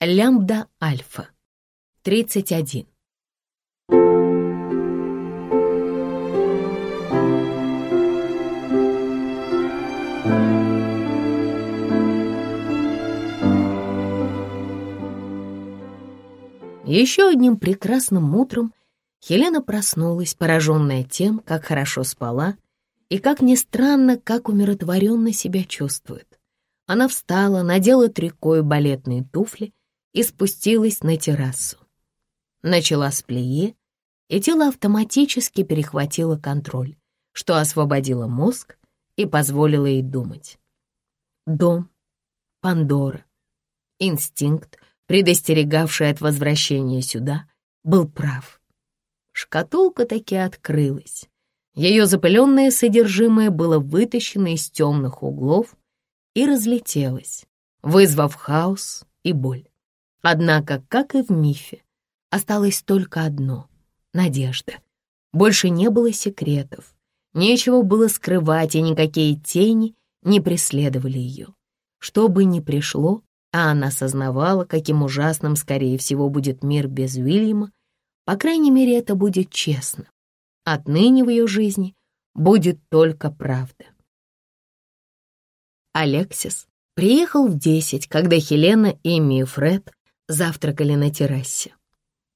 Лямбда Альфа. 31. Еще одним прекрасным утром Хелена проснулась, пораженная тем, как хорошо спала и, как ни странно, как умиротворенно себя чувствует. Она встала, надела трико и балетные туфли и спустилась на террасу. Начала с плие, и тело автоматически перехватило контроль, что освободило мозг и позволило ей думать. Дом, Пандора, инстинкт, предостерегавший от возвращения сюда, был прав. Шкатулка таки открылась. Ее запыленное содержимое было вытащено из темных углов и разлетелось, вызвав хаос и боль. Однако, как и в мифе, осталось только одно — надежда. Больше не было секретов, нечего было скрывать, и никакие тени не преследовали ее. Что бы ни пришло, а она осознавала, каким ужасным, скорее всего, будет мир без Уильяма, по крайней мере, это будет честно. Отныне в ее жизни будет только правда. Алексис приехал в десять, когда Хелена, Эми и Фред завтракали на террасе.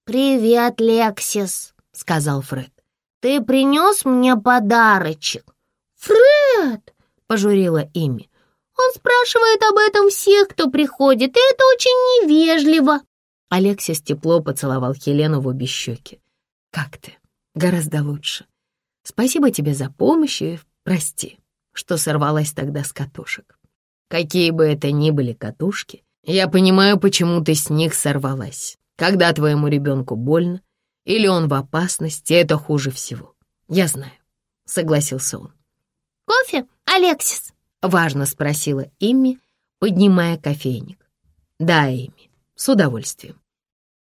«Привет, Лексис», — сказал Фред. «Ты принес мне подарочек?» «Фред!» — пожурила Эми. «Он спрашивает об этом всех, кто приходит, и это очень невежливо». Алексис тепло поцеловал Хелену в обе щеки. «Как ты? Гораздо лучше. Спасибо тебе за помощь и прости, что сорвалась тогда с катушек. Какие бы это ни были катушки, я понимаю, почему ты с них сорвалась. Когда твоему ребенку больно или он в опасности, это хуже всего. Я знаю, — согласился он. «Кофе, Алексис?» — важно спросила Имми, поднимая кофейник. «Да, Имми, с удовольствием».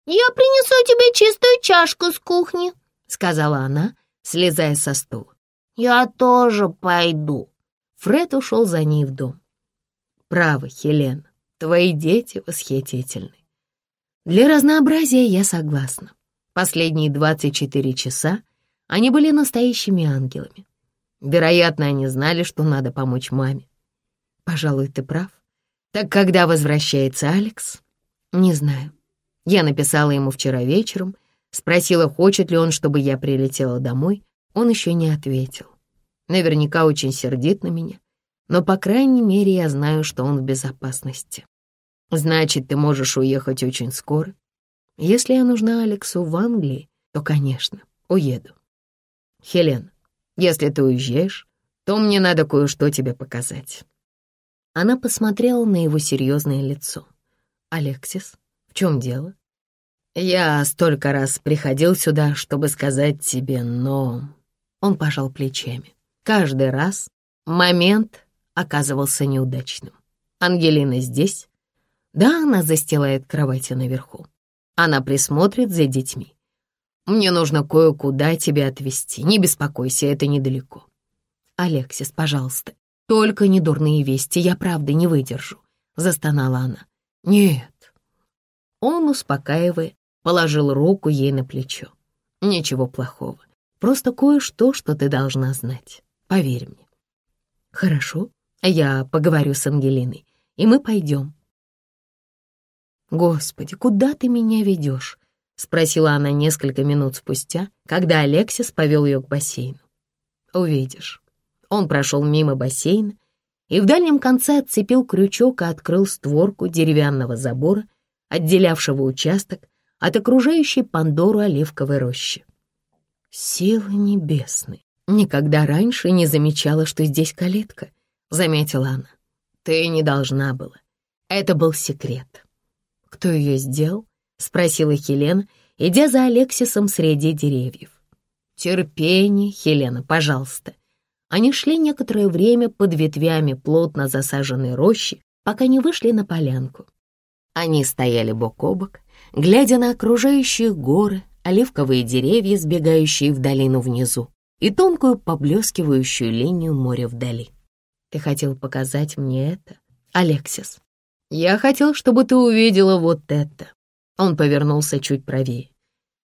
«Я принесу тебе чистую чашку с кухни», — сказала она, слезая со стула. «Я тоже пойду». Фред ушел за ней в дом. «Право, Хелена, Твои дети восхитительны. Для разнообразия я согласна. Последние 24 часа они были настоящими ангелами. Вероятно, они знали, что надо помочь маме. Пожалуй, ты прав. Так когда возвращается Алекс? Не знаю. Я написала ему вчера вечером, спросила, хочет ли он, чтобы я прилетела домой. Он еще не ответил. Наверняка очень сердит на меня но, по крайней мере, я знаю, что он в безопасности. Значит, ты можешь уехать очень скоро. Если я нужна Алексу в Англии, то, конечно, уеду. Хелен, если ты уезжаешь, то мне надо кое-что тебе показать. Она посмотрела на его серьезное лицо. «Алексис, в чем дело?» «Я столько раз приходил сюда, чтобы сказать тебе, но...» Он пожал плечами. Каждый раз момент оказывался неудачным. Ангелина здесь? Да, она застилает кровати наверху. Она присмотрит за детьми. Мне нужно кое-куда тебя отвезти. Не беспокойся, это недалеко. Алексис, пожалуйста, только не дурные вести, я правда не выдержу, застонала она. Нет. Он, успокаивая, положил руку ей на плечо. Ничего плохого, просто кое-что, что ты должна знать. Поверь мне. Хорошо, я поговорю с Ангелиной, и мы пойдем. «Господи, куда ты меня ведешь?» — спросила она несколько минут спустя, когда Алексис повел ее к бассейну. «Увидишь». Он прошел мимо бассейна и в дальнем конце отцепил крючок и открыл створку деревянного забора, отделявшего участок от окружающей Пандору оливковой рощи. Силы небесные! Никогда раньше не замечала, что здесь калитка. — заметила она. «Ты не должна была. Это был секрет». «Кто ее сделал?» — спросила Хелена, идя за Алексисом среди деревьев. «Терпение, Хелена, пожалуйста». Они шли некоторое время под ветвями плотно засаженной рощи, пока не вышли на полянку. Они стояли бок о бок, глядя на окружающие горы, оливковые деревья, сбегающие в долину внизу, и тонкую поблескивающую линию моря вдали. Ты хотел показать мне это, Алексис?» Я хотел, чтобы ты увидела вот это. Он повернулся чуть правее.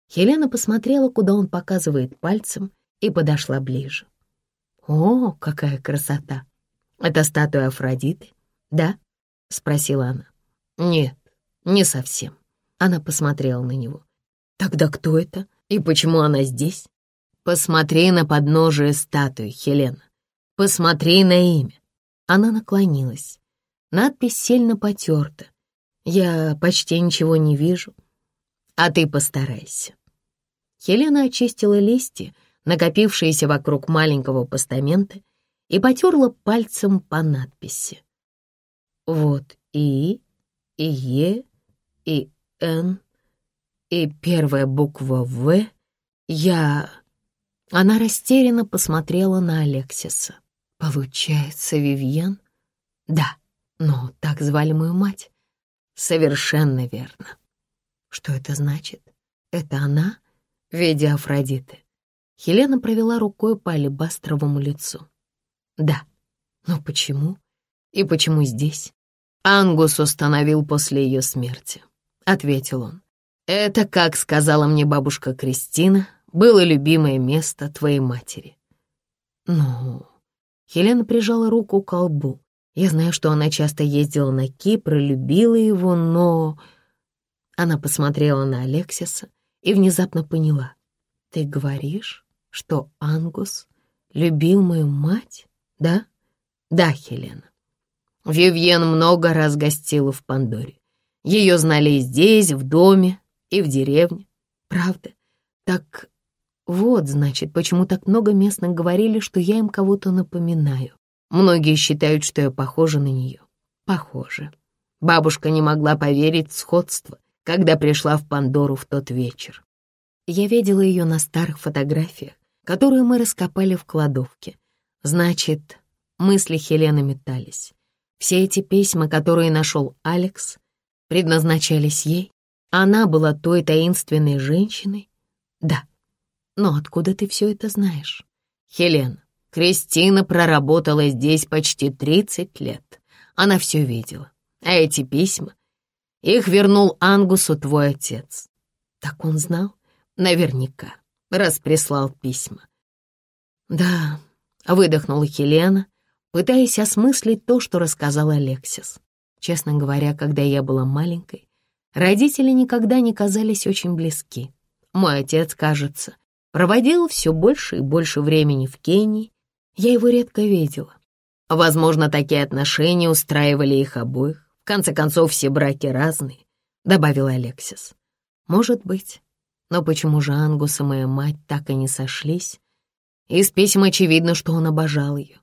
Хелена посмотрела, куда он показывает пальцем, и подошла ближе. «О, какая красота! Это статуя Афродиты, да?» — спросила она. «Нет, не совсем». Она посмотрела на него. «Тогда кто это? И почему она здесь?» «Посмотри на подножие статуи, Хелена. Посмотри на имя». Она наклонилась. Надпись сильно потерта. Я почти ничего не вижу. А ты постарайся. Хелена очистила листья, накопившиеся вокруг маленького постамента, и потерла пальцем по надписи. Вот И, и Е, и Н, и первая буква В. Я... Она растерянно посмотрела на Алексиса. Получается, Вивьен? Да. Но так звали мою мать. Совершенно верно. Что это значит? Это она в Афродиты? Хелена провела рукой по алебастровому лицу. Да. Но почему? И почему здесь? Ангус установил после ее смерти, ответил он. Это, как сказала мне бабушка Кристина, было любимое место твоей матери. Ну, Хелена прижала руку к колбу. Я знаю, что она часто ездила на Кипр и любила его, но...» Она посмотрела на Алексиса и внезапно поняла. «Ты говоришь, что Ангус любил мою мать, да?» «Да, Хелена. Вивьен много раз гостила в Пандоре. Ее знали и здесь, в доме, и в деревне. Правда? Так вот, значит, почему так много местных говорили, что я им кого-то напоминаю. Многие считают, что я похожа на нее. Похоже. Бабушка не могла поверить в сходство, когда пришла в Пандору в тот вечер. Я видела ее на старых фотографиях, которые мы раскопали в кладовке. Значит, мысли Хелены метались. Все эти письма, которые нашел Алекс, предназначались ей. Она была той таинственной женщиной? Да. Но откуда ты все это знаешь? Хелена, Кристина проработала здесь почти 30 лет. Она все видела. А эти письма? Их вернул Ангусу твой отец. Так он знал? Наверняка, раз прислал письма. Да, выдохнула Хелена, пытаясь осмыслить то, что рассказал Алексис. Честно говоря, когда я была маленькой, родители никогда не казались очень близки. Мой отец, кажется, проводил все больше и больше времени в Кении я его редко видела. Возможно, такие отношения устраивали их обоих. В конце концов, все браки разные, — добавил Алексис. Может быть. Но почему же Ангус и моя мать так и не сошлись? Из писем очевидно, что он обожал ее.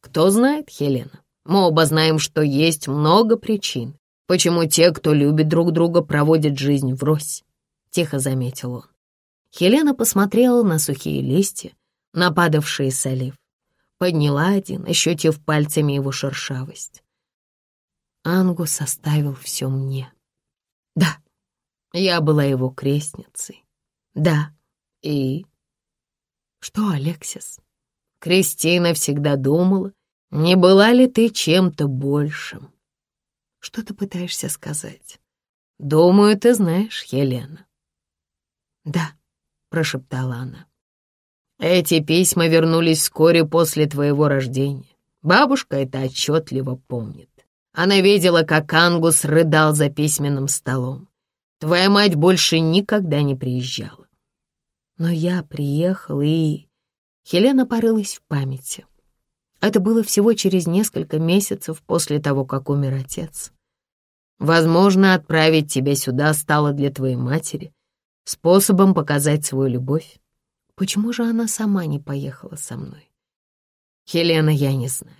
Кто знает, Хелена, мы оба знаем, что есть много причин, почему те, кто любит друг друга, проводят жизнь врозь, — тихо заметил он. Хелена посмотрела на сухие листья, нападавшие с олив подняла один, ощутив пальцами его шершавость. Ангус оставил все мне. Да, я была его крестницей. Да, и... Что, Алексис? Кристина всегда думала, не была ли ты чем-то большим? Что ты пытаешься сказать? Думаю, ты знаешь, Елена. Да, прошептала она. Эти письма вернулись вскоре после твоего рождения. Бабушка это отчетливо помнит. Она видела, как Ангус рыдал за письменным столом. Твоя мать больше никогда не приезжала. Но я приехал и... Хелена порылась в памяти. Это было всего через несколько месяцев после того, как умер отец. Возможно, отправить тебя сюда стало для твоей матери способом показать свою любовь. Почему же она сама не поехала со мной? Хелена, я не знаю.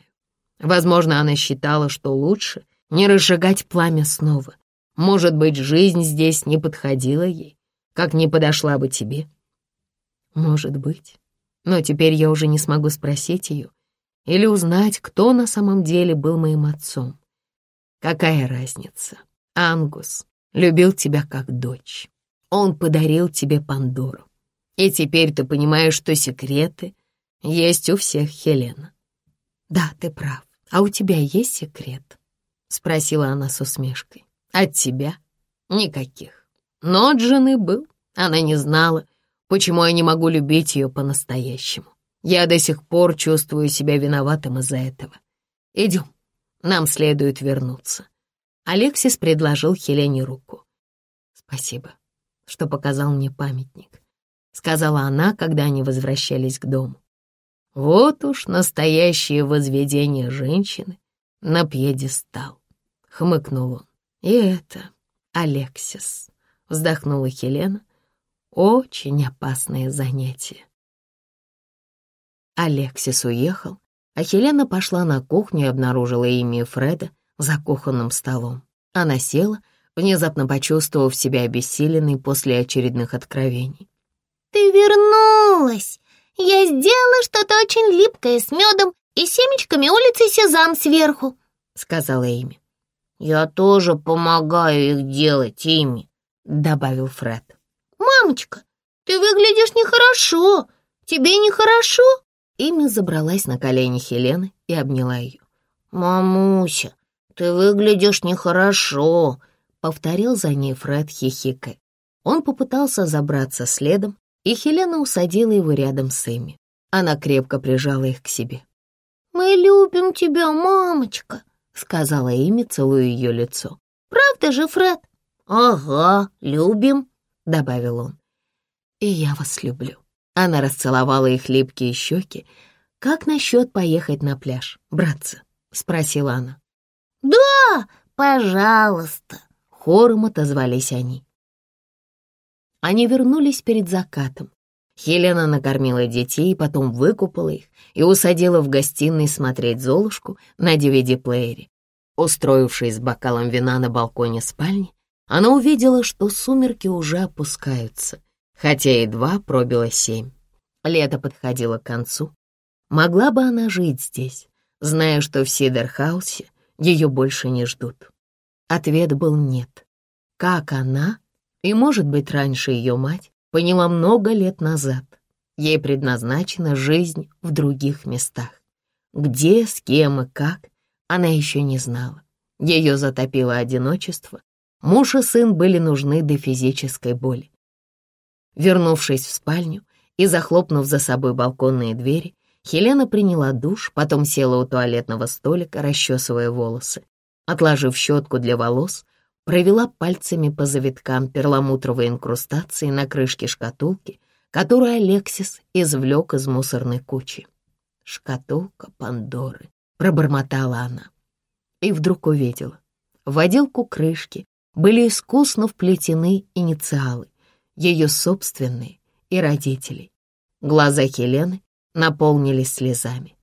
Возможно, она считала, что лучше не разжигать пламя снова. Может быть, жизнь здесь не подходила ей, как не подошла бы тебе. Может быть. Но теперь я уже не смогу спросить ее или узнать, кто на самом деле был моим отцом. Какая разница? Ангус любил тебя как дочь. Он подарил тебе Пандору. И теперь ты понимаешь, что секреты есть у всех, Хелена. Да, ты прав. А у тебя есть секрет? спросила она с усмешкой. От тебя? Никаких. Но от жены был. Она не знала, почему я не могу любить ее по-настоящему. Я до сих пор чувствую себя виноватым из-за этого. Идем, нам следует вернуться. Алексис предложил Хелене руку. Спасибо, что показал мне памятник, сказала она, когда они возвращались к дому. Вот уж настоящее возведение женщины на пьедестал, хмыкнул он. И это Алексис, вздохнула Хелена. Очень опасное занятие. Алексис уехал, а Хелена пошла на кухню и обнаружила имя Фреда за кухонным столом. Она села, внезапно почувствовав себя обессиленной после очередных откровений. «Ты вернулась! Я сделала что-то очень липкое с медом и семечками улицы Сезам сверху», — сказала Эми. «Я тоже помогаю их делать, Эми», — добавил Фред. «Мамочка, ты выглядишь нехорошо. Тебе нехорошо?» Эми забралась на колени Хелены и обняла ее. «Мамуся, ты выглядишь нехорошо», — повторил за ней Фред хихикая. Он попытался забраться следом, и Хелена усадила его рядом с Эми. Она крепко прижала их к себе. «Мы любим тебя, мамочка», — сказала Эми, целуя ее лицо. «Правда же, Фред?» «Ага, любим», — добавил он. «И я вас люблю». Она расцеловала их липкие щеки. «Как насчет поехать на пляж, братцы?» — спросила она. «Да, пожалуйста», — хором отозвались они. Они вернулись перед закатом. Хелена накормила детей, потом выкупала их и усадила в гостиной смотреть «Золушку» на DVD-плеере. Устроившись с бокалом вина на балконе спальни, она увидела, что сумерки уже опускаются, хотя едва пробило семь. Лето подходило к концу. Могла бы она жить здесь, зная, что в Сидерхаусе ее больше не ждут? Ответ был нет. Как она, и, может быть, раньше ее мать, поняла много лет назад, ей предназначена жизнь в других местах. Где, с кем и как, она еще не знала. Ее затопило одиночество, муж и сын были нужны до физической боли. Вернувшись в спальню и захлопнув за собой балконные двери, Хелена приняла душ, потом села у туалетного столика, расчесывая волосы. Отложив щетку для волос, провела пальцами по завиткам перламутровой инкрустации на крышке шкатулки, которую Алексис извлек из мусорной кучи. «Шкатулка Пандоры», — пробормотала она. И вдруг увидела. В отделку крышки были искусно вплетены инициалы, ее собственные и родителей. Глаза Хелены наполнились слезами.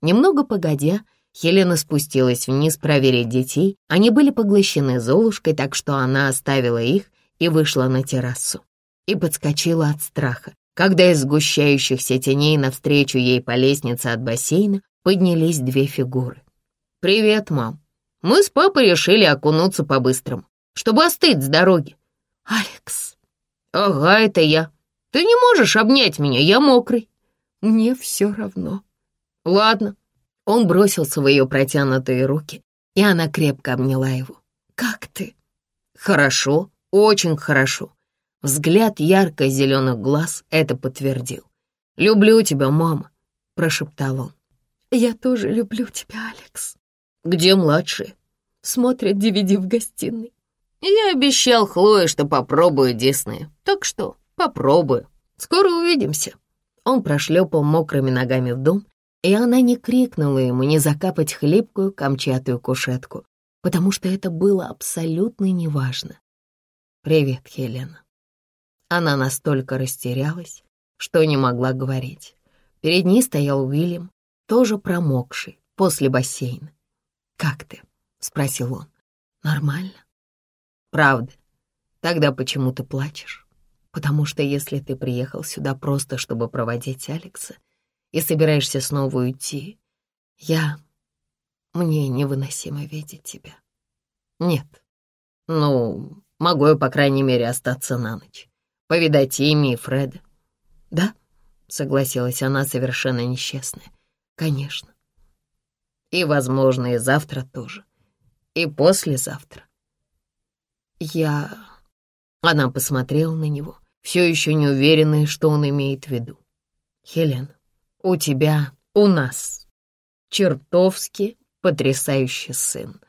Немного погодя, Хелена спустилась вниз проверить детей. Они были поглощены Золушкой, так что она оставила их и вышла на террасу. И подскочила от страха, когда из сгущающихся теней навстречу ей по лестнице от бассейна поднялись две фигуры. «Привет, мам. Мы с папой решили окунуться по-быстрому, чтобы остыть с дороги». «Алекс». «Ага, это я. Ты не можешь обнять меня, я мокрый». «Мне все равно». «Ладно». Он бросился в ее протянутые руки, и она крепко обняла его. «Как ты?» «Хорошо, очень хорошо». Взгляд ярко-зеленых глаз это подтвердил. «Люблю тебя, мама», — прошептал он. «Я тоже люблю тебя, Алекс». «Где младшие?» Смотрят DVD в гостиной. Я обещал Хлое, что попробую Диснея. Так что Попробую. Скоро увидимся». Он прошлепал мокрыми ногами в дом, и она не крикнула ему не закапать хлипкую камчатую кушетку, потому что это было абсолютно неважно. «Привет, Хелена». Она настолько растерялась, что не могла говорить. Перед ней стоял Уильям, тоже промокший, после бассейна. «Как ты?» — спросил он. «Нормально». «Правда? Тогда почему ты плачешь?» потому что если ты приехал сюда просто, чтобы проводить Алекса, и собираешься снова уйти, я... Мне невыносимо видеть тебя. Нет. Ну, могу я, по крайней мере, остаться на ночь. Повидать Ими и Фреда. Да, согласилась она, совершенно несчастная. Конечно. И, возможно, и завтра тоже. И послезавтра. Я... Она посмотрела на него, все еще не уверенная, что он имеет в виду. Хелен, у тебя, у нас чертовски потрясающий сын.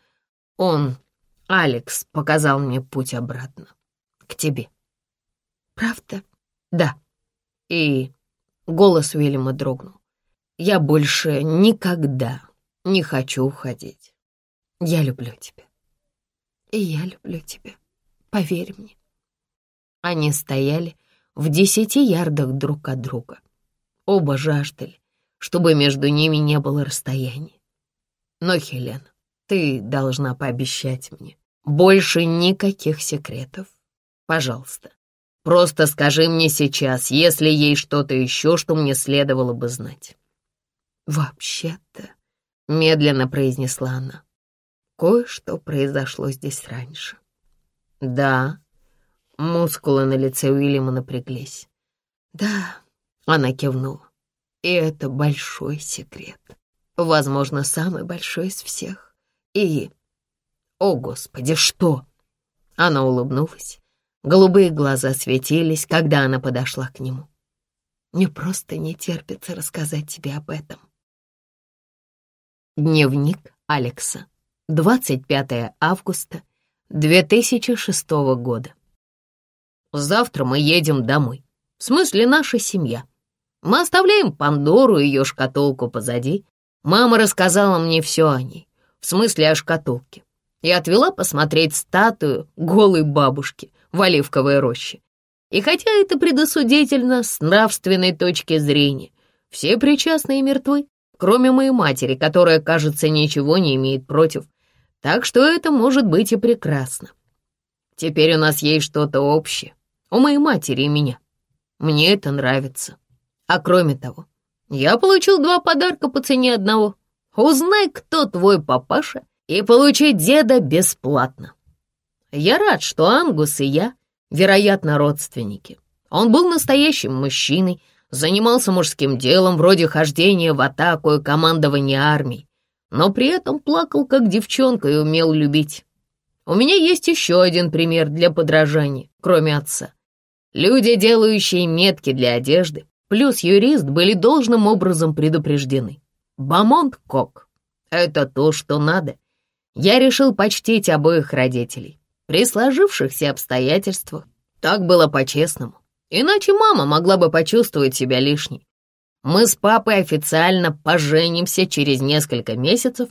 Он, Алекс, показал мне путь обратно. К тебе. Правда? Да. И голос Уильяма дрогнул. Я больше никогда не хочу уходить. Я люблю тебя. И я люблю тебя. Поверь мне. Они стояли в десяти ярдах друг от друга. Оба жаждали, чтобы между ними не было расстояния. Но, Хелена, ты должна пообещать мне больше никаких секретов. Пожалуйста, просто скажи мне сейчас, если есть что-то еще, что мне следовало бы знать. Вообще-то, медленно произнесла она, кое-что произошло здесь раньше. Да, мускулы на лице Уильяма напряглись. Да, она кивнула. И это большой секрет. Возможно, самый большой из всех. И... О, Господи, что? Она улыбнулась. Голубые глаза светились, когда она подошла к нему. Мне просто не терпится рассказать тебе об этом. Дневник Алекса. 25 августа 2006 года. Завтра мы едем домой. В смысле, наша семья. Мы оставляем Пандору и ее шкатулку позади. Мама рассказала мне все о ней, в смысле о шкатулке, и отвела посмотреть статую голой бабушки в оливковой роще. И хотя это предосудительно с нравственной точки зрения, все причастные мертвы, кроме моей матери, которая, кажется, ничего не имеет против. Так что это может быть и прекрасно. Теперь у нас есть что-то общее, у моей матери и меня. Мне это нравится. А кроме того, я получил два подарка по цене одного. Узнай, кто твой папаша, и получи деда бесплатно. Я рад, что Ангус и я, вероятно, родственники. Он был настоящим мужчиной, занимался мужским делом, вроде хождения в атаку и командования армией, но при этом плакал как девчонка и умел любить. У меня есть еще один пример для подражания, кроме отца. Люди, делающие метки для одежды, плюс юрист были должным образом предупреждены. Бамонт Кок. Это то, что надо. Я решил почтить обоих родителей. При сложившихся обстоятельствах так было по-честному. Иначе мама могла бы почувствовать себя лишней. Мы с папой официально поженимся через несколько месяцев,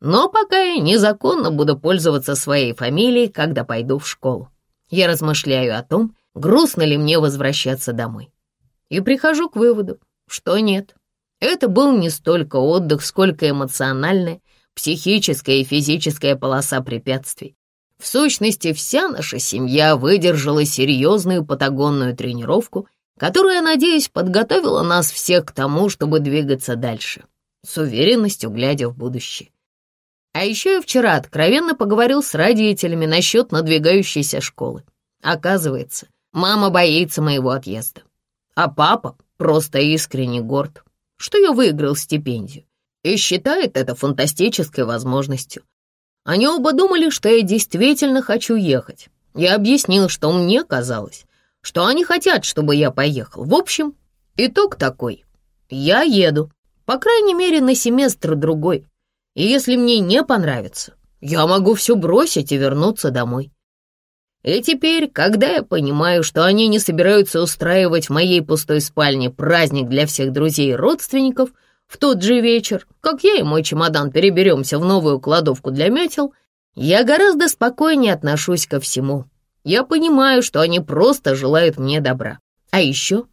но пока я незаконно буду пользоваться своей фамилией, когда пойду в школу. Я размышляю о том, грустно ли мне возвращаться домой. И прихожу к выводу, что нет. Это был не столько отдых, сколько эмоциональная, психическая и физическая полоса препятствий. В сущности, вся наша семья выдержала серьезную патагонную тренировку, которая, надеюсь, подготовила нас всех к тому, чтобы двигаться дальше, с уверенностью глядя в будущее. А еще я вчера откровенно поговорил с родителями насчет надвигающейся школы. Оказывается, Мама боится моего отъезда. А папа просто искренне горд, что я выиграл стипендию и считает это фантастической возможностью. Они оба думали, что я действительно хочу ехать. Я объяснил, что мне казалось, что они хотят, чтобы я поехал. В общем, итог такой. Я еду, по крайней мере, на семестр другой. И если мне не понравится, я могу все бросить и вернуться домой. И теперь, когда я понимаю, что они не собираются устраивать в моей пустой спальне праздник для всех друзей и родственников, в тот же вечер, как я и мой чемодан переберемся в новую кладовку для метел, я гораздо спокойнее отношусь ко всему. Я понимаю, что они просто желают мне добра. А еще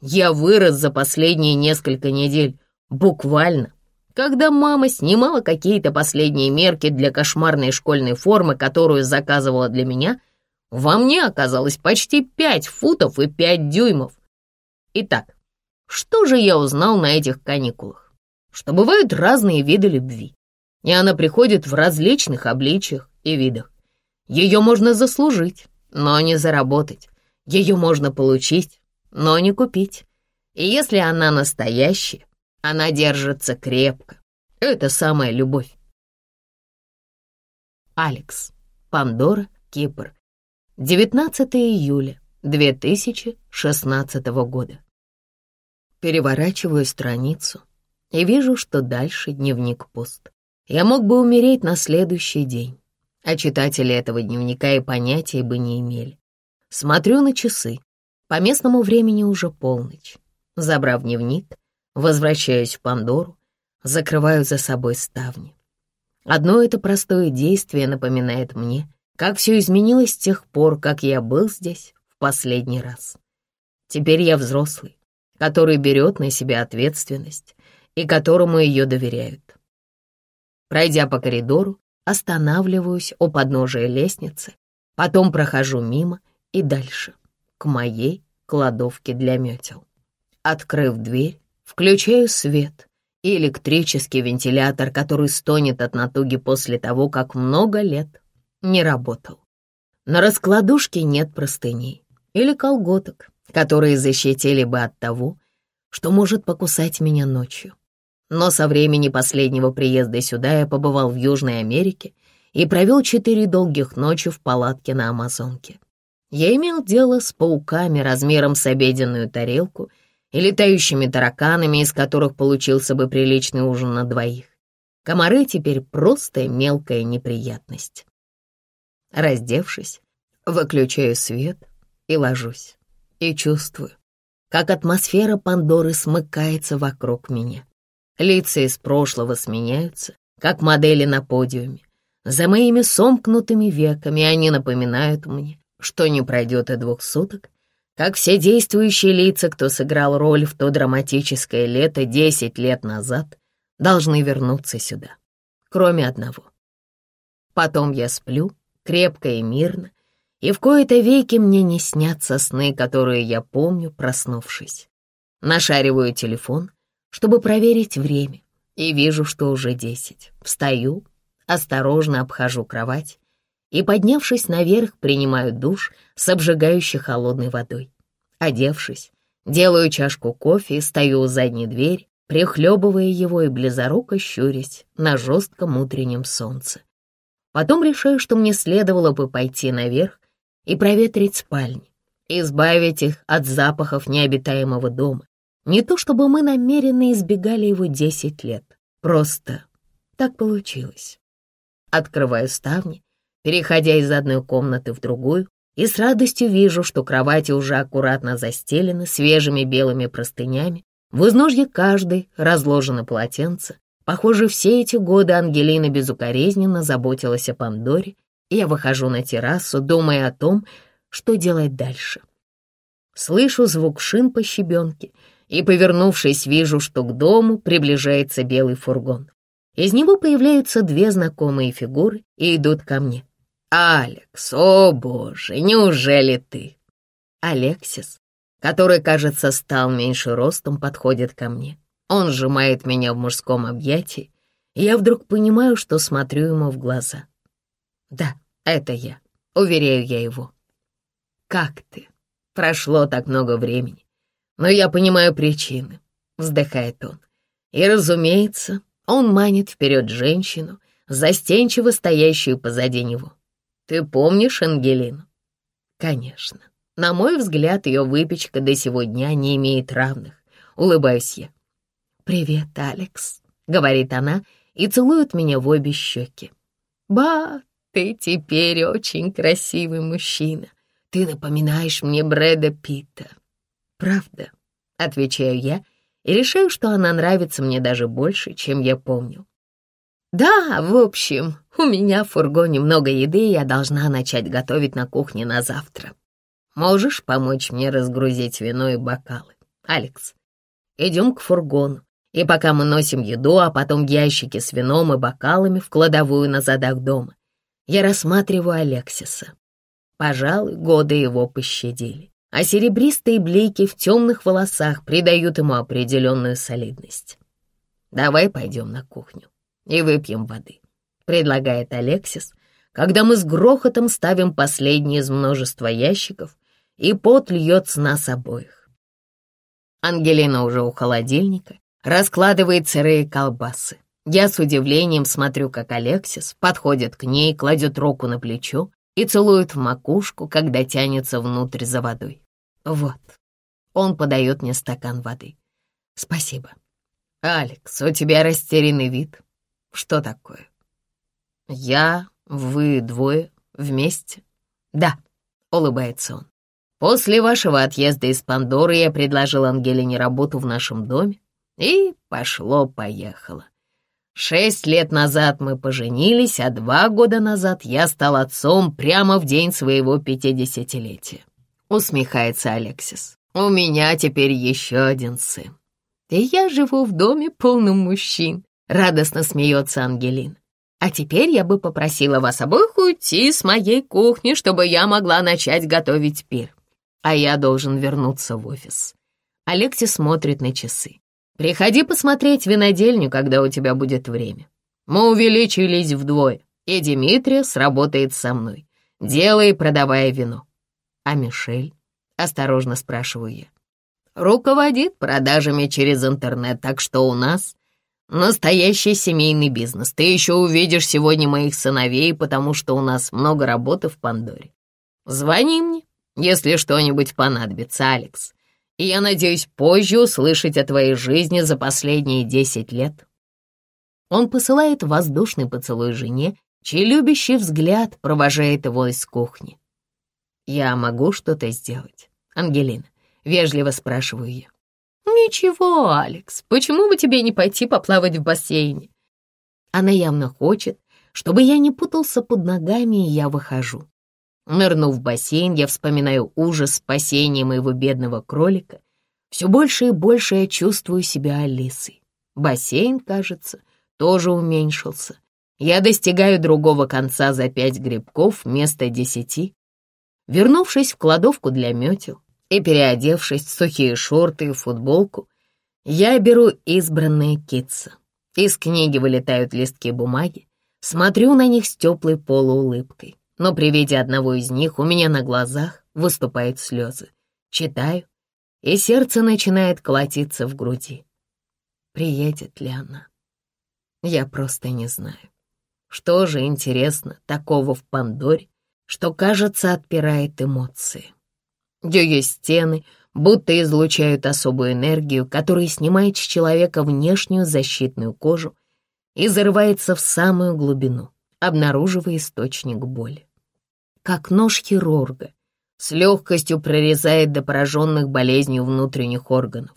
я вырос за последние несколько недель, буквально. Когда мама снимала какие-то последние мерки для кошмарной школьной формы, которую заказывала для меня — во мне оказалось почти пять футов и пять дюймов. Итак, что же я узнал на этих каникулах? Что бывают разные виды любви, и она приходит в различных обличиях и видах. Ее можно заслужить, но не заработать. Ее можно получить, но не купить. И если она настоящая, она держится крепко. Это самая любовь. Алекс. Пандора, Кипр. 19 июля 2016 года. Переворачиваю страницу и вижу, что дальше дневник пуст. Я мог бы умереть на следующий день, а читатели этого дневника и понятия бы не имели. Смотрю на часы. По местному времени уже полночь. Забрав дневник, возвращаюсь в Пандору, закрываю за собой ставни. Одно это простое действие напоминает мне, как все изменилось с тех пор, как я был здесь в последний раз. Теперь я взрослый, который берет на себя ответственность и которому ее доверяют. Пройдя по коридору, останавливаюсь у подножия лестницы, потом прохожу мимо и дальше, к моей кладовке для метел. Открыв дверь, включаю свет и электрический вентилятор, который стонет от натуги после того, как много лет не работал. На раскладушке нет простыней или колготок, которые защитили бы от того, что может покусать меня ночью. Но со времени последнего приезда сюда я побывал в Южной Америке и провел четыре долгих ночи в палатке на Амазонке. Я имел дело с пауками размером с обеденную тарелку — и летающими тараканами, из которых получился бы приличный ужин на двоих. Комары теперь просто мелкая неприятность. Раздевшись, выключаю свет и ложусь. И чувствую, как атмосфера Пандоры смыкается вокруг меня. Лица из прошлого сменяются, как модели на подиуме. За моими сомкнутыми веками они напоминают мне, что не пройдет и двух суток, как все действующие лица, кто сыграл роль в то драматическое лето десять лет назад, должны вернуться сюда, кроме одного. Потом я сплю, крепко и мирно, и в кои-то веки мне не снятся сны, которые я помню, проснувшись. Нашариваю телефон, чтобы проверить время, и вижу, что уже десять. Встаю, осторожно обхожу кровать и, поднявшись наверх, принимаю душ с обжигающей холодной водой. Одевшись, делаю чашку кофе и стою у задней двери, прихлебывая его и близоруко щурясь на жестком утреннем солнце. Потом решаю, что мне следовало бы пойти наверх и проветрить спальни, избавить их от запахов необитаемого дома. Не то чтобы мы намеренно избегали его десять лет, просто так получилось. Открываю ставни переходя из одной комнаты в другую, и с радостью вижу, что кровати уже аккуратно застелены свежими белыми простынями, в изножье каждой разложено полотенце. Похоже, все эти годы Ангелина безукоризненно заботилась о Пандоре, и я выхожу на террасу, думая о том, что делать дальше. Слышу звук шин по щебенке и, повернувшись, вижу, что к дому приближается белый фургон. Из него появляются две знакомые фигуры и идут ко мне. «Алекс, о боже, неужели ты?» Алексис, который, кажется, стал меньше ростом, подходит ко мне. Он сжимает меня в мужском объятии, и я вдруг понимаю, что смотрю ему в глаза. «Да, это я», — уверяю я его. «Как ты? Прошло так много времени. Но я понимаю причины», — вздыхает он. И, разумеется, он манит вперед женщину, застенчиво стоящую позади него. Ты помнишь Ангелину? Конечно. На мой взгляд, ее выпечка до сего дня не имеет равных. Улыбаюсь я. «Привет, Алекс», — говорит она и целует меня в обе щеки. «Ба, ты теперь очень красивый мужчина. Ты напоминаешь мне Брэда Питта». «Правда», — отвечаю я и решаю, что она нравится мне даже больше, чем я помню. «Да, в общем, у меня в фургоне много еды, и я должна начать готовить на кухне на завтра. Можешь помочь мне разгрузить вино и бокалы? Алекс, идем к фургону, и пока мы носим еду, а потом ящики с вином и бокалами в кладовую на задах дома, я рассматриваю Алексиса. Пожалуй, годы его пощадили, а серебристые блики в темных волосах придают ему определенную солидность. Давай пойдем на кухню и выпьем воды», — предлагает Алексис, когда мы с грохотом ставим последний из множества ящиков, и пот льет с нас обоих. Ангелина уже у холодильника раскладывает сырые колбасы, Я с удивлением смотрю, как Алексис подходит к ней, кладет руку на плечо и целует в макушку, когда тянется внутрь за водой. Вот. Он подает мне стакан воды. Спасибо. Алекс, у тебя растерянный вид. Что такое? Я, вы двое, вместе? Да, улыбается он. После вашего отъезда из Пандоры я предложил Ангелине работу в нашем доме, и пошло-поехало. Шесть лет назад мы поженились, а два года назад я стал отцом прямо в день своего пятидесятилетия. Усмехается Алексис. У меня теперь еще один сын. И я живу в доме полном мужчин. Радостно смеется Ангелина. А теперь я бы попросила вас обоих уйти с моей кухни, чтобы я могла начать готовить пир. А я должен вернуться в офис. Алексис смотрит на часы. Приходи посмотреть винодельню, когда у тебя будет время. Мы увеличились вдвое, и Димитрия сработает со мной, делая и продавая вино. А Мишель? Осторожно спрашиваю я. Руководит продажами через интернет, так что у нас настоящий семейный бизнес. Ты еще увидишь сегодня моих сыновей, потому что у нас много работы в Пандоре. Звони мне, если что-нибудь понадобится, Алекс и я надеюсь позже услышать о твоей жизни за последние десять лет». Он посылает воздушный поцелуй жене, чей любящий взгляд провожает его из кухни. «Я могу что-то сделать, Ангелина?» — вежливо спрашиваю я. «Ничего, Алекс, почему бы тебе не пойти поплавать в бассейне?» Она явно хочет, чтобы я не путался под ногами, и я выхожу. Нырнув в бассейн, я вспоминаю ужас спасения моего бедного кролика. Все больше и больше я чувствую себя Алисой. Бассейн, кажется, тоже уменьшился. Я достигаю другого конца за пять грибков вместо десяти. Вернувшись в кладовку для метел и переодевшись в сухие шорты и футболку, я беру избранные китса. Из книги вылетают листки бумаги, смотрю на них с теплой полуулыбкой но при виде одного из них у меня на глазах выступают слезы. Читаю, и сердце начинает колотиться в груди. Приедет ли она? Я просто не знаю. Что же, интересно, такого в Пандоре, что, кажется, отпирает эмоции? Ее стены будто излучают особую энергию, которая снимает с человека внешнюю защитную кожу и зарывается в самую глубину, обнаруживая источник боли как нож хирурга, с легкостью прорезает до пораженных болезнью внутренних органов.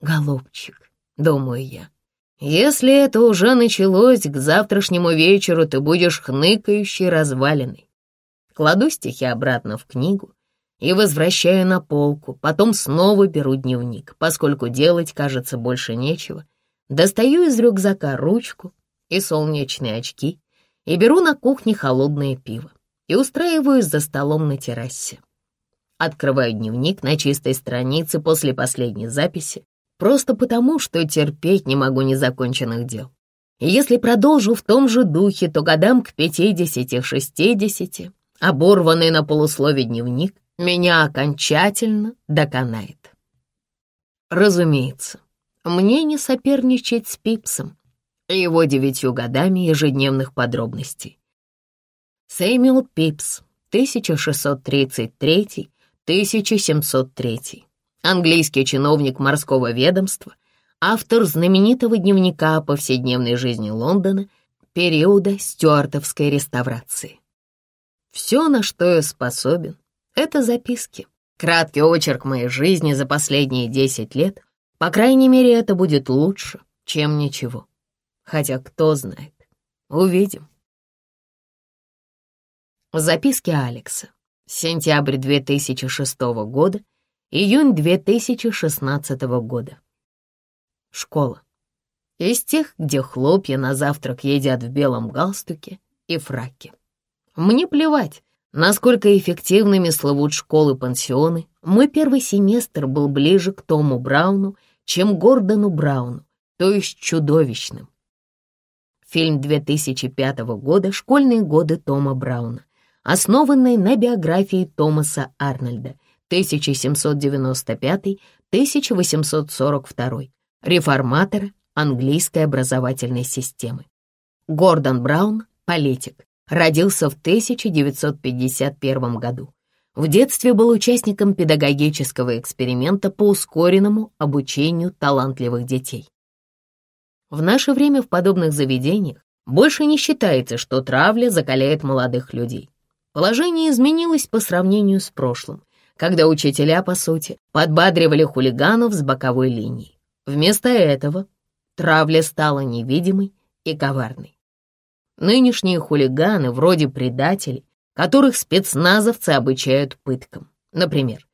Голубчик, думаю я, если это уже началось, к завтрашнему вечеру ты будешь хныкающий разваленный. Кладу стихи обратно в книгу и возвращаю на полку, потом снова беру дневник, поскольку делать, кажется, больше нечего. Достаю из рюкзака ручку и солнечные очки и беру на кухне холодное пиво и устраиваюсь за столом на террасе. Открываю дневник на чистой странице после последней записи, просто потому, что терпеть не могу незаконченных дел. И если продолжу в том же духе, то годам к пятидесяти-шестидесяти оборванный на полуслове дневник меня окончательно доконает. Разумеется, мне не соперничать с Пипсом и его девятью годами ежедневных подробностей. Сэмюэл Пипс, 1633-1703. Английский чиновник морского ведомства, автор знаменитого дневника о повседневной жизни Лондона периода стюартовской реставрации. Все, на что я способен, это записки. Краткий очерк моей жизни за последние десять лет. По крайней мере, это будет лучше, чем ничего. Хотя кто знает. Увидим. Записки Алекса. Сентябрь 2006 года, июнь 2016 года. Школа. Из тех, где хлопья на завтрак едят в белом галстуке и фраке. Мне плевать, насколько эффективными слывут школы-пансионы. Мой первый семестр был ближе к Тому Брауну, чем Гордону Брауну, то есть чудовищным. Фильм 2005 года «Школьные годы Тома Брауна» основанной на биографии Томаса Арнольда 1795-1842, реформатора, английской образовательной системы. Гордон Браун, политик, родился в 1951 году. В детстве был участником педагогического эксперимента по ускоренному обучению талантливых детей. В наше время в подобных заведениях больше не считается, что травля закаляет молодых людей. Положение изменилось по сравнению с прошлым, когда учителя, по сути, подбадривали хулиганов с боковой линии. Вместо этого травля стала невидимой и коварной. Нынешние хулиганы, вроде предателей, которых спецназовцы обучают пыткам. Например,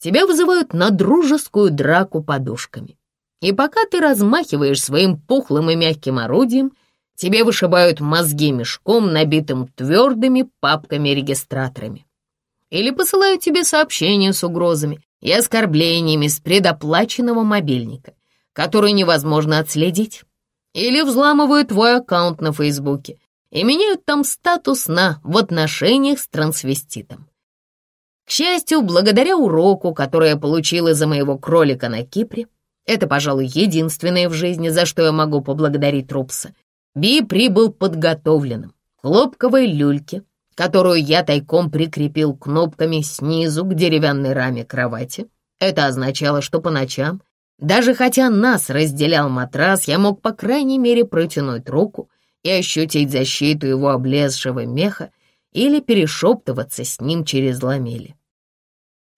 тебя вызывают на дружескую драку подушками. И пока ты размахиваешь своим пухлым и мягким орудием, тебе вышибают мозги мешком, набитым твердыми папками-регистраторами. Или посылают тебе сообщения с угрозами и оскорблениями с предоплаченного мобильника, который невозможно отследить. Или взламывают твой аккаунт на Фейсбуке и меняют там статус на «в отношениях с трансвеститом». К счастью, благодаря уроку, который я получил из-за моего кролика на Кипре, это, пожалуй, единственное в жизни, за что я могу поблагодарить Рупса, Би прибыл подготовленным. Хлопковой люльке, которую я тайком прикрепил кнопками снизу к деревянной раме кровати. Это означало, что по ночам, даже хотя нас разделял матрас, я мог по крайней мере протянуть руку и ощутить защиту его облезшего меха или перешептываться с ним через ламели.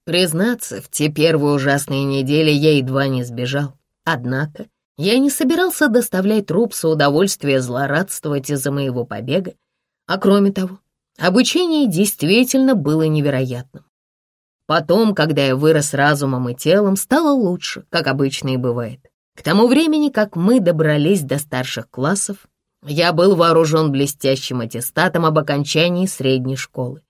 Признаться, в те первые ужасные недели я едва не сбежал. Однако я не собирался доставлять Рупсу удовольствие злорадствовать из-за моего побега, а кроме того, обучение действительно было невероятным. Потом, когда я вырос разумом и телом, стало лучше, как обычно и бывает. К тому времени, как мы добрались до старших классов, я был вооружен блестящим аттестатом об окончании средней школы.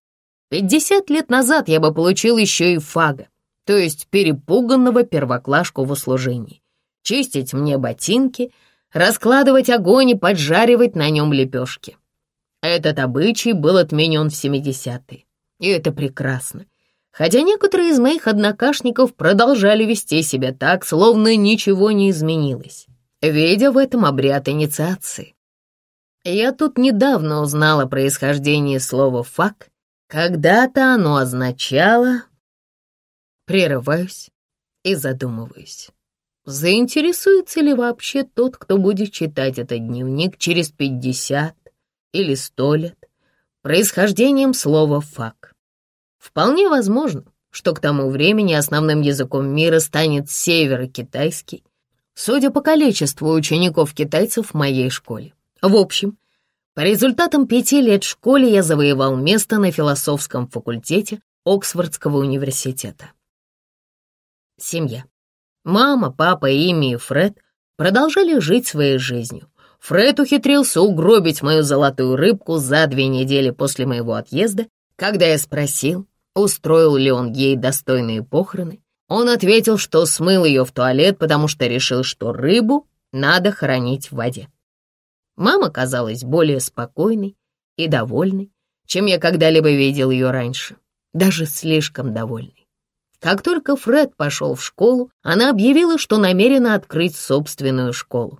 Пятьдесят лет назад я бы получил еще и фага, то есть перепуганного первоклашку в услужении. Чистить мне ботинки, раскладывать огонь и поджаривать на нем лепешки. Этот обычай был отменен в 70-е, и это прекрасно. Хотя некоторые из моих однокашников продолжали вести себя так, словно ничего не изменилось, видя в этом обряд инициации. Я тут недавно узнала о происхождении слова «фак». Когда-то оно означало... Прерываюсь и задумываюсь. Заинтересуется ли вообще тот, кто будет читать этот дневник через пятьдесят или сто лет, происхождением слова «фак»? Вполне возможно, что к тому времени основным языком мира станет северо-китайский, судя по количеству учеников-китайцев в моей школе. В общем, по результатам пяти лет в школе я завоевал место на философском факультете Оксфордского университета. Семья. Мама, папа, Ими и Фред продолжали жить своей жизнью. Фред ухитрился угробить мою золотую рыбку за две недели после моего отъезда. Когда я спросил, устроил ли он ей достойные похороны, он ответил, что смыл ее в туалет, потому что решил, что рыбу надо хранить в воде. Мама казалась более спокойной и довольной, чем я когда-либо видел ее раньше, даже слишком довольной. Как только Фред пошел в школу, она объявила, что намерена открыть собственную школу.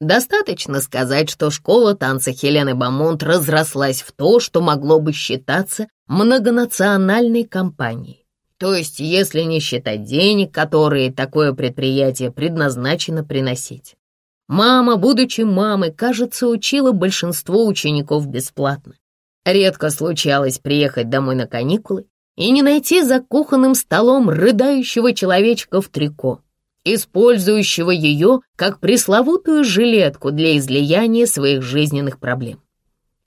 Достаточно сказать, что школа танца Хелены Бамонт разрослась в то, что могло бы считаться многонациональной компанией. То есть, если не считать денег, которые такое предприятие предназначено приносить. Мама, будучи мамой, кажется, учила большинство учеников бесплатно. Редко случалось приехать домой на каникулы и не найти за кухонным столом рыдающего человечка в трико, использующего ее как пресловутую жилетку для излияния своих жизненных проблем.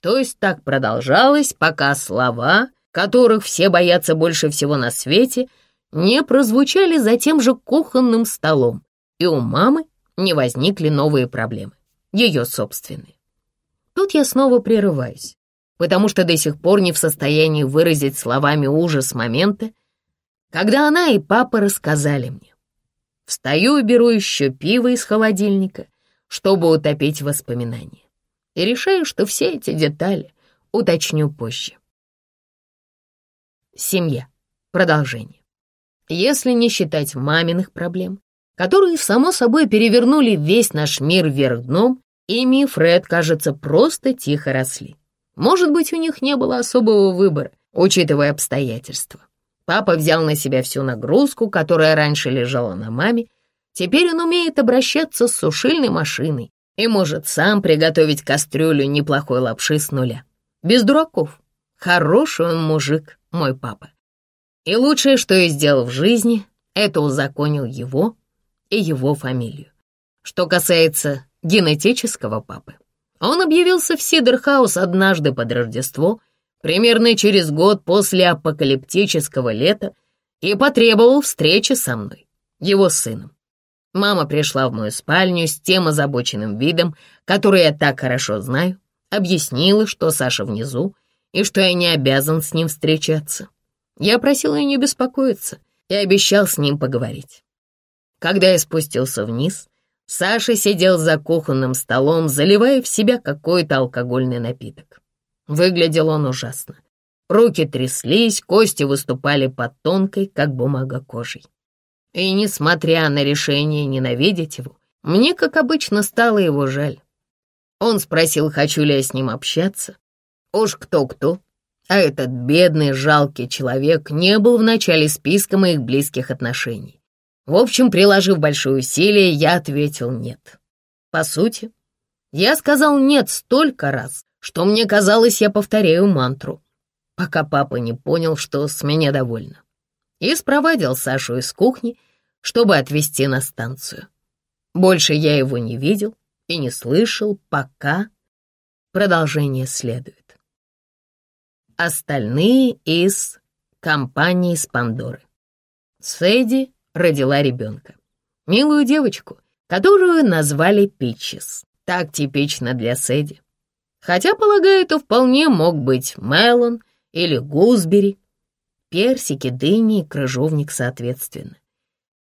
То есть так продолжалось, пока слова, которых все боятся больше всего на свете, не прозвучали за тем же кухонным столом, и у мамы не возникли новые проблемы, ее собственные. Тут я снова прерываюсь, потому что до сих пор не в состоянии выразить словами ужас момента, когда она и папа рассказали мне. Встаю и беру еще пиво из холодильника, чтобы утопить воспоминания. И решаю, что все эти детали уточню позже. Семья. Продолжение. Если не считать маминых проблем, которые, само собой, перевернули весь наш мир вверх дном, Эми и Фред, кажется, просто тихо росли. Может быть, у них не было особого выбора, учитывая обстоятельства. Папа взял на себя всю нагрузку, которая раньше лежала на маме. Теперь он умеет обращаться с сушильной машиной и может сам приготовить кастрюлю неплохой лапши с нуля. Без дураков. Хороший он мужик, мой папа. И лучшее, что я сделал в жизни, это узаконил его и его фамилию. Что касается генетического папы, он объявился в Сидерхаус однажды под Рождество, примерно через год после апокалиптического лета, и потребовал встречи со мной, его сыном. Мама пришла в мою спальню с тем озабоченным видом, который я так хорошо знаю, объяснила, что Саша внизу и что я не обязан с ним встречаться. Я просил ее не беспокоиться и обещал с ним поговорить. Когда я спустился вниз, Саша сидел за кухонным столом, заливая в себя какой-то алкогольный напиток. Выглядел он ужасно. Руки тряслись, кости выступали под тонкой, как бумага кожей. И, несмотря на решение ненавидеть его, мне, как обычно, стало его жаль. Он спросил, хочу ли я с ним общаться. Уж кто-кто, а этот бедный, жалкий человек не был в начале списка моих близких отношений. В общем, приложив большое усилие, я ответил «нет». По сути, я сказал «нет» столько раз, что мне казалось, я повторяю мантру, пока папа не понял, что с меня довольно. И спровадил Сашу из кухни, чтобы отвезти на станцию. Больше я его не видел и не слышал, пока продолжение следует. Остальные из компании с Пандоры. Сэдди родила ребенка. Милую девочку, которую назвали Питчес. Так типично для Сэдди. Хотя, полагаю, это вполне мог быть Мелон или Гузбери, персики, дыни и крыжовник соответственно.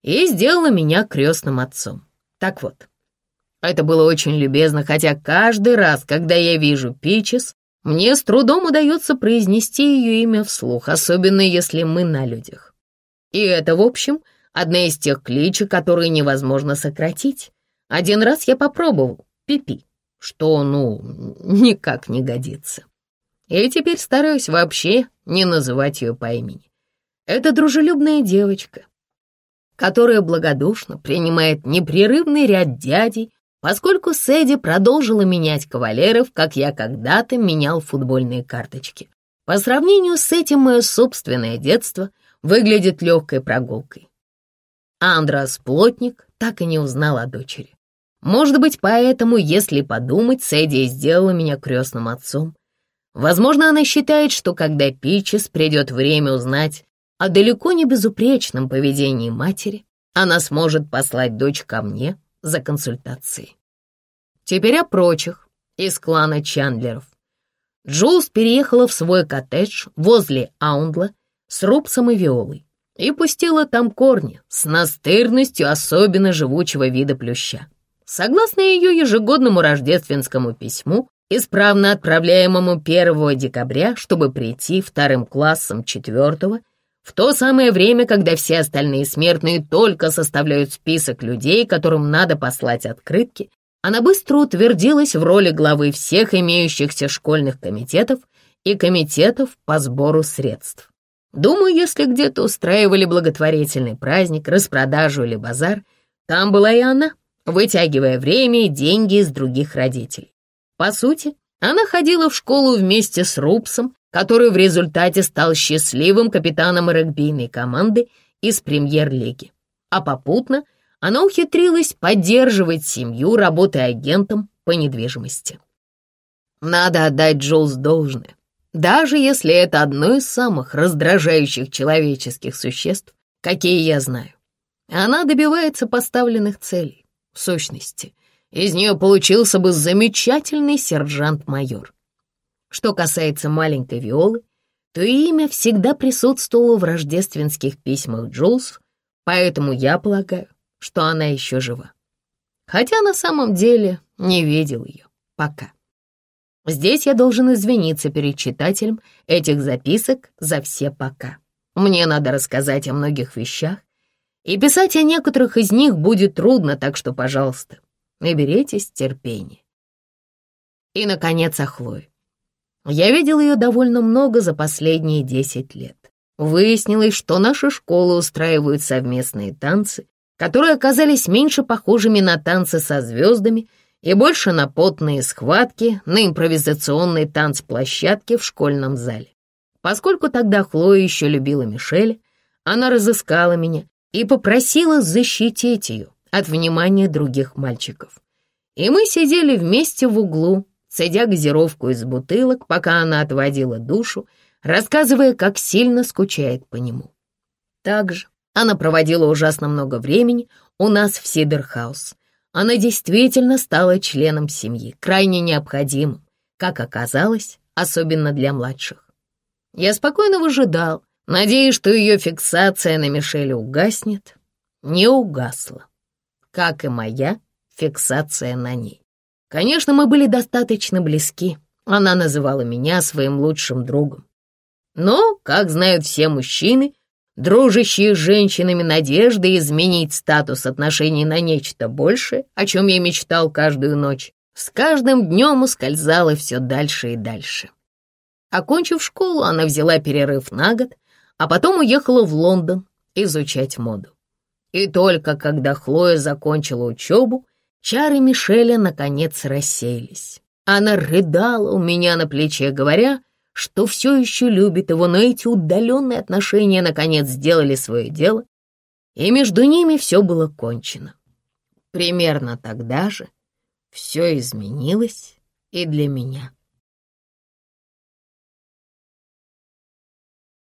И сделала меня крестным отцом. Так вот, это было очень любезно, хотя каждый раз, когда я вижу Питчес, мне с трудом удается произнести ее имя вслух, особенно если мы на людях. И это, в общем, Одна из тех кличек, которые невозможно сократить. Один раз я попробовал, Пипи, что, ну, никак не годится. И теперь стараюсь вообще не называть ее по имени. Это дружелюбная девочка, которая благодушно принимает непрерывный ряд дядей, поскольку Сэдди продолжила менять кавалеров, как я когда-то менял футбольные карточки. По сравнению с этим мое собственное детство выглядит легкой прогулкой. Андрас Плотник так и не узнал о дочери. Может быть, поэтому, если подумать, Сэдди сделала меня крестным отцом. Возможно, она считает, что когда Пичес придет время узнать о далеко не безупречном поведении матери, она сможет послать дочь ко мне за консультацией. Теперь о прочих из клана Чандлеров. Джулс переехала в свой коттедж возле Аундла с Рубсом и Виолой и пустила там корни с настырностью особенно живучего вида плюща. Согласно ее ежегодному рождественскому письму, исправно отправляемому 1 декабря, чтобы прийти вторым классом 4 в то самое время, когда все остальные смертные только составляют список людей, которым надо послать открытки, она быстро утвердилась в роли главы всех имеющихся школьных комитетов и комитетов по сбору средств. Думаю, если где-то устраивали благотворительный праздник, распродажу или базар, там была и она, вытягивая время и деньги из других родителей. По сути, она ходила в школу вместе с Рупсом, который в результате стал счастливым капитаном регбийной команды из премьер-лиги. А попутно она ухитрилась поддерживать семью, работая агентом по недвижимости. Надо отдать Джоуз должное даже если это одно из самых раздражающих человеческих существ, какие я знаю. Она добивается поставленных целей. В сущности, из нее получился бы замечательный сержант-майор. Что касается маленькой Виолы, то имя всегда присутствовало в рождественских письмах Джулс, поэтому я полагаю, что она еще жива. Хотя на самом деле не видел ее пока. Здесь я должен извиниться перед читателем этих записок за все пока. Мне надо рассказать о многих вещах, И писать о некоторых из них будет трудно, так что, пожалуйста, наберитесь терпения. И, наконец, о Хлое. Я видел ее довольно много за последние десять лет. Выяснилось, что наши школы устраивают совместные танцы, которые оказались меньше похожими на танцы со звездами и больше на потные схватки на импровизационной танцплощадке в школьном зале. Поскольку тогда Хлоя еще любила Мишеля, она разыскала меня и попросила защитить ее от внимания других мальчиков. И мы сидели вместе в углу, цедя газировку из бутылок, пока она отводила душу, рассказывая, как сильно скучает по нему. Также она проводила ужасно много времени у нас в Сидерхаус. Она действительно стала членом семьи, крайне необходимым, как оказалось, особенно для младших. Я спокойно выжидал, надеясь, что ее фиксация на Мишеле угаснет. Не угасла, как и моя фиксация на ней. Конечно, мы были достаточно близки. Она называла меня своим лучшим другом. Но, как знают все мужчины, дружащие с женщинами надежды изменить статус отношений на нечто большее, о чем я мечтал каждую ночь, с каждым днем ускользала все дальше и дальше. Окончив школу, она взяла перерыв на год, а потом уехала в Лондон изучать моду. И только когда Хлоя закончила учебу, чары Мишеля наконец рассеялись. Она рыдала у меня на плече, говоря, что все еще любит его, но эти удаленные отношения наконец сделали свое дело, и между ними все было кончено. Примерно тогда же все изменилось и для меня.